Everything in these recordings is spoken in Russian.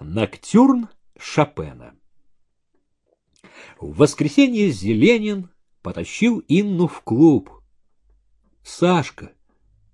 Ноктюрн Шопена. В воскресенье Зеленин потащил Инну в клуб. «Сашка,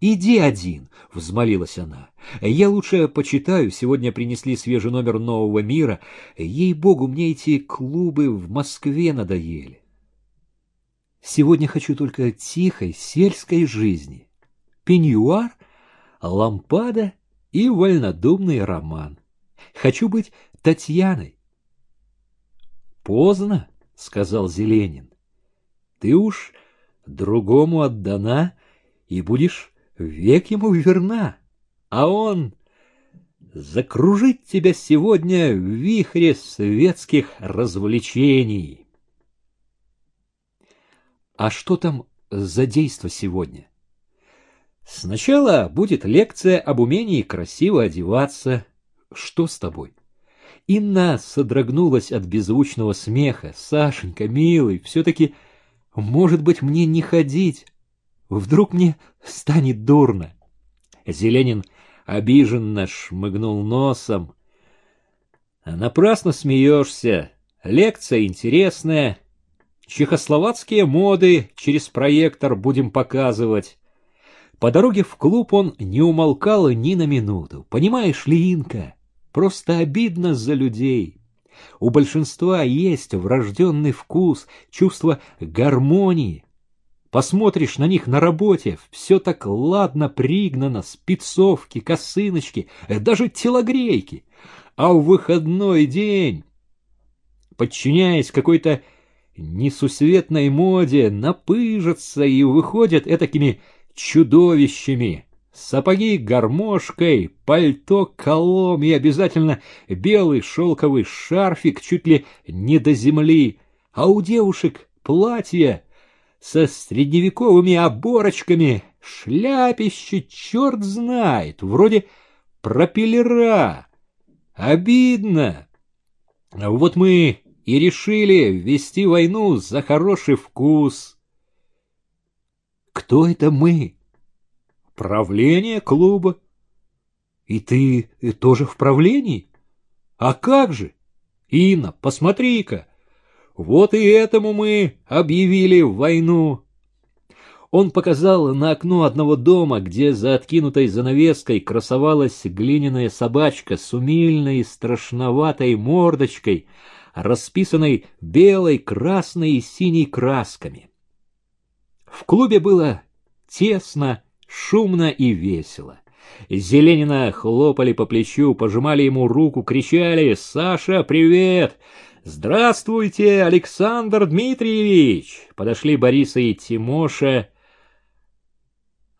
иди один», — взмолилась она. «Я лучше почитаю, сегодня принесли свежий номер «Нового мира». Ей-богу, мне эти клубы в Москве надоели. Сегодня хочу только тихой сельской жизни. Пеньюар, лампада и вольнодумный роман. Хочу быть Татьяной. Поздно, сказал Зеленин. Ты уж другому отдана и будешь век ему верна, а он закружит тебя сегодня в вихре светских развлечений. А что там за действо сегодня? Сначала будет лекция об умении красиво одеваться, что с тобой? Инна содрогнулась от беззвучного смеха. Сашенька, милый, все-таки, может быть, мне не ходить? Вдруг мне станет дурно? Зеленин обиженно шмыгнул носом. Напрасно смеешься. Лекция интересная. Чехословацкие моды через проектор будем показывать. По дороге в клуб он не умолкал ни на минуту. Понимаешь ли, Инка, Просто обидно за людей. У большинства есть врожденный вкус, чувство гармонии. Посмотришь на них на работе, все так ладно пригнано, спецовки, косыночки, даже телогрейки. А в выходной день, подчиняясь какой-то несусветной моде, напыжатся и выходят этакими чудовищами, Сапоги гармошкой, пальто колом и обязательно белый шелковый шарфик чуть ли не до земли, а у девушек платье со средневековыми оборочками, шляпище черт знает, вроде пропеллера. Обидно. Вот мы и решили ввести войну за хороший вкус. Кто это мы? Правление клуба. И ты тоже в правлении? А как же? Инна, посмотри-ка. Вот и этому мы объявили войну. Он показал на окно одного дома, где за откинутой занавеской красовалась глиняная собачка с умильной страшноватой мордочкой, расписанной белой, красной и синей красками. В клубе было тесно шумно и весело. Зеленина хлопали по плечу, пожимали ему руку, кричали «Саша, привет!» «Здравствуйте, Александр Дмитриевич!» Подошли Бориса и Тимоша.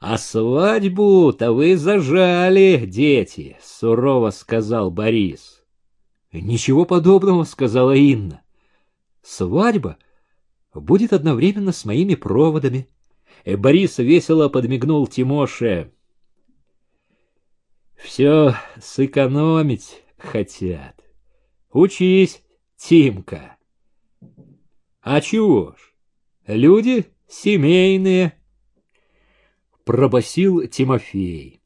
«А свадьбу-то вы зажали, дети!» — сурово сказал Борис. «Ничего подобного», — сказала Инна. «Свадьба будет одновременно с моими проводами. Э, Борис весело подмигнул Тимоше. Все сэкономить хотят. Учись, Тимка. А чего ж, люди семейные. Пробасил Тимофей.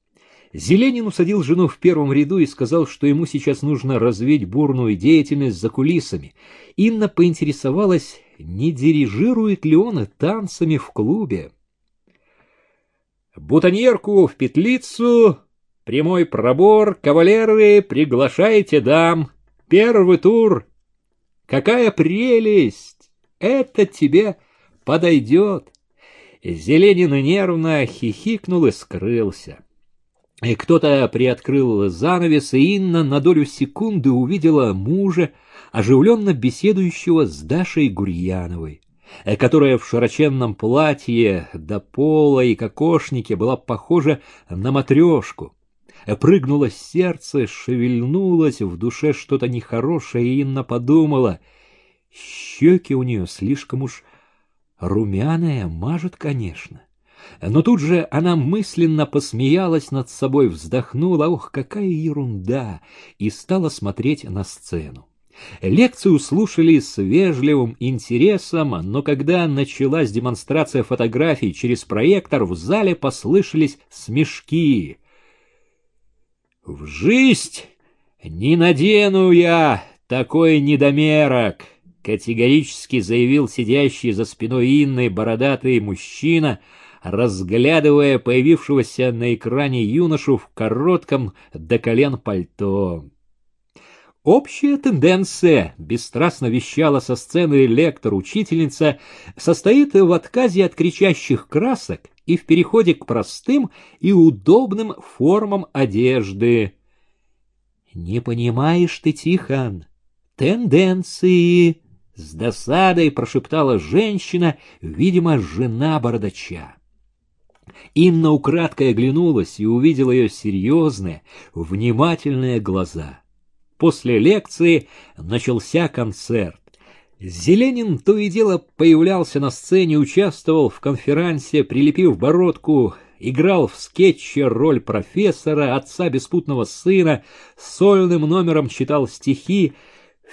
Зеленин усадил жену в первом ряду и сказал, что ему сейчас нужно развить бурную деятельность за кулисами. Инна поинтересовалась, не дирижирует ли он танцами в клубе бутоньерку в петлицу, прямой пробор, кавалеры, приглашайте дам, первый тур. Какая прелесть! Это тебе подойдет. Зеленин нервно хихикнул и скрылся. И кто-то приоткрыл занавес, и Инна на долю секунды увидела мужа, оживленно беседующего с Дашей Гурьяновой. Э, которая в широченном платье до пола и кокошнике была похожа на матрешку. Э, прыгнуло сердце, шевельнулось, в душе что-то нехорошее, и Инна подумала, щеки у нее слишком уж румяные, мажут, конечно. Но тут же она мысленно посмеялась над собой, вздохнула, ох, какая ерунда, и стала смотреть на сцену. Лекцию слушали с вежливым интересом, но когда началась демонстрация фотографий через проектор, в зале послышались смешки. В жизнь «Не надену я такой недомерок!» — категорически заявил сидящий за спиной Инны бородатый мужчина, разглядывая появившегося на экране юношу в коротком до колен пальто. Общая тенденция, бесстрастно вещала со сцены лектор-учительница, состоит в отказе от кричащих красок и в переходе к простым и удобным формам одежды. «Не понимаешь ты, Тихон, тенденции!» С досадой прошептала женщина, видимо, жена бородача. Инна украдкой оглянулась и увидела ее серьезные, внимательные глаза. После лекции начался концерт. Зеленин то и дело появлялся на сцене, участвовал в конференции, прилепив бородку, играл в скетче роль профессора, отца беспутного сына, сольным номером читал стихи,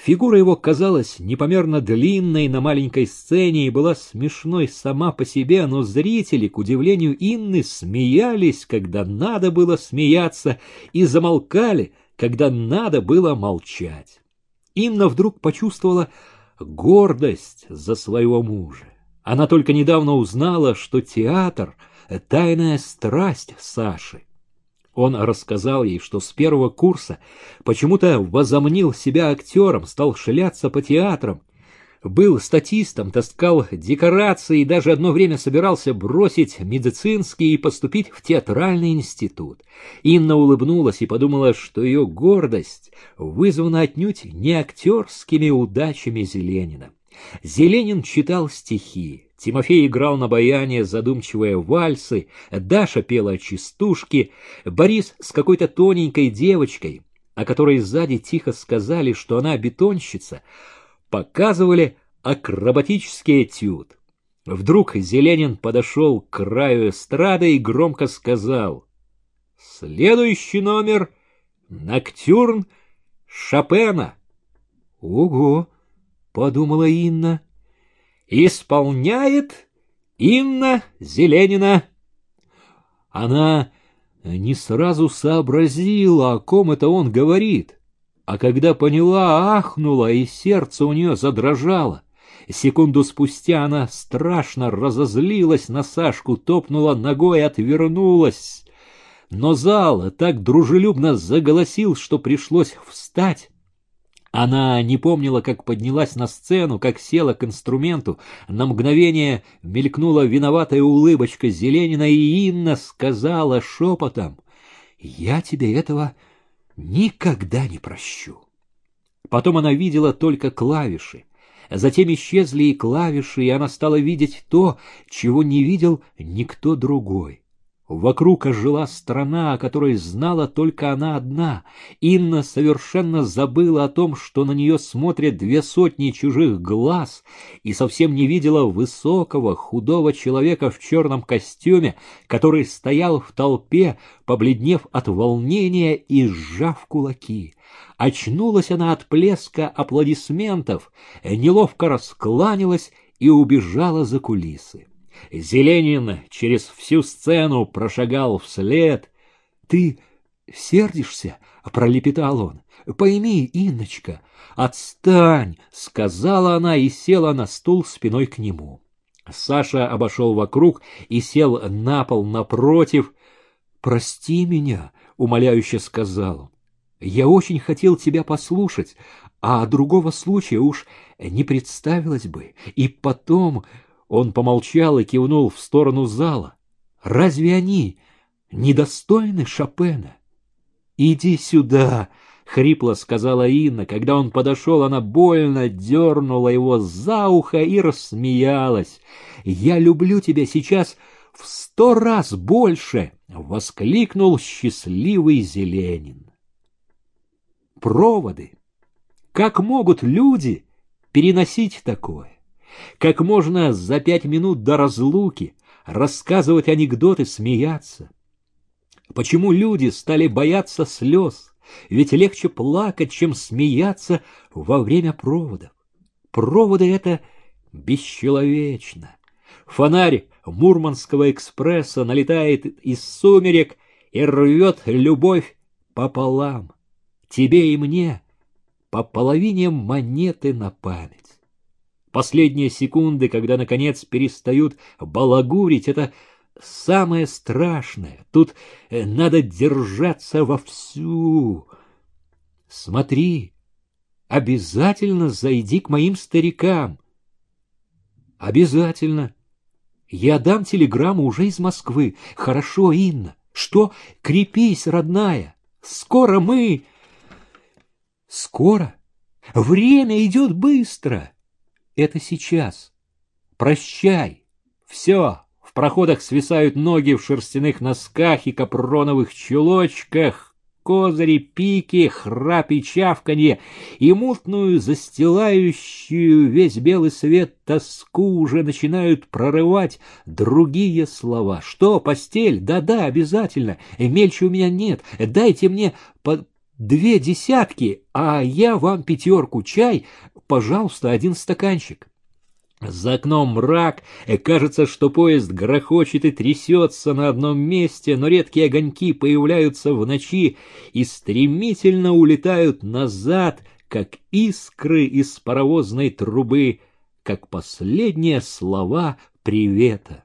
Фигура его казалась непомерно длинной на маленькой сцене и была смешной сама по себе, но зрители, к удивлению Инны, смеялись, когда надо было смеяться, и замолкали, когда надо было молчать. Инна вдруг почувствовала гордость за своего мужа. Она только недавно узнала, что театр — тайная страсть Саши. Он рассказал ей, что с первого курса почему-то возомнил себя актером, стал шляться по театрам, был статистом, таскал декорации и даже одно время собирался бросить медицинский и поступить в театральный институт. Инна улыбнулась и подумала, что ее гордость вызвана отнюдь не актерскими удачами Зеленина. Зеленин читал стихи, Тимофей играл на баяне задумчивые вальсы, Даша пела частушки, Борис с какой-то тоненькой девочкой, о которой сзади тихо сказали, что она бетонщица, показывали акробатический этюд. Вдруг Зеленин подошел к краю эстрады и громко сказал «Следующий номер — Ноктюрн Шопена». «Ого!» — подумала Инна. Исполняет Инна Зеленина. Она не сразу сообразила, о ком это он говорит, а когда поняла, ахнула, и сердце у нее задрожало. Секунду спустя она страшно разозлилась на Сашку, топнула ногой и отвернулась. Но зал так дружелюбно заголосил, что пришлось встать. Она не помнила, как поднялась на сцену, как села к инструменту. На мгновение мелькнула виноватая улыбочка Зеленина, и Инна сказала шепотом, «Я тебе этого никогда не прощу». Потом она видела только клавиши. Затем исчезли и клавиши, и она стала видеть то, чего не видел никто другой. Вокруг ожила страна, о которой знала только она одна. Инна совершенно забыла о том, что на нее смотрят две сотни чужих глаз, и совсем не видела высокого, худого человека в черном костюме, который стоял в толпе, побледнев от волнения и сжав кулаки. Очнулась она от плеска аплодисментов, неловко раскланялась и убежала за кулисы. Зеленин через всю сцену прошагал вслед. — Ты сердишься? — пролепетал он. — Пойми, Инночка, отстань! — сказала она и села на стул спиной к нему. Саша обошел вокруг и сел на пол напротив. — Прости меня, — умоляюще сказал Я очень хотел тебя послушать, а другого случая уж не представилось бы. И потом... Он помолчал и кивнул в сторону зала. «Разве они недостойны Шопена?» «Иди сюда!» — хрипло сказала Инна. Когда он подошел, она больно дернула его за ухо и рассмеялась. «Я люблю тебя сейчас в сто раз больше!» — воскликнул счастливый Зеленин. Проводы. Как могут люди переносить такое? Как можно за пять минут до разлуки рассказывать анекдоты, смеяться? Почему люди стали бояться слез? Ведь легче плакать, чем смеяться во время проводов. Проводы — это бесчеловечно. Фонарь Мурманского экспресса налетает из сумерек и рвет любовь пополам. тебе и мне по половине монеты на память. Последние секунды, когда, наконец, перестают балагурить, это самое страшное. Тут э, надо держаться вовсю. Смотри, обязательно зайди к моим старикам. Обязательно. Я дам телеграмму уже из Москвы. Хорошо, Инна. Что? Крепись, родная. Скоро мы... Скоро? Время идет быстро. Это сейчас. Прощай. Все. В проходах свисают ноги в шерстяных носках и капроновых чулочках козыри, пики, храп и чавканье, и мутную, застилающую весь белый свет тоску уже начинают прорывать другие слова. Что, постель? Да-да, обязательно. Мельче у меня нет. Дайте мне по две десятки, а я вам пятерку чай, пожалуйста, один стаканчик. За окном мрак, и кажется, что поезд грохочет и трясется на одном месте, но редкие огоньки появляются в ночи и стремительно улетают назад, как искры из паровозной трубы, как последние слова привета.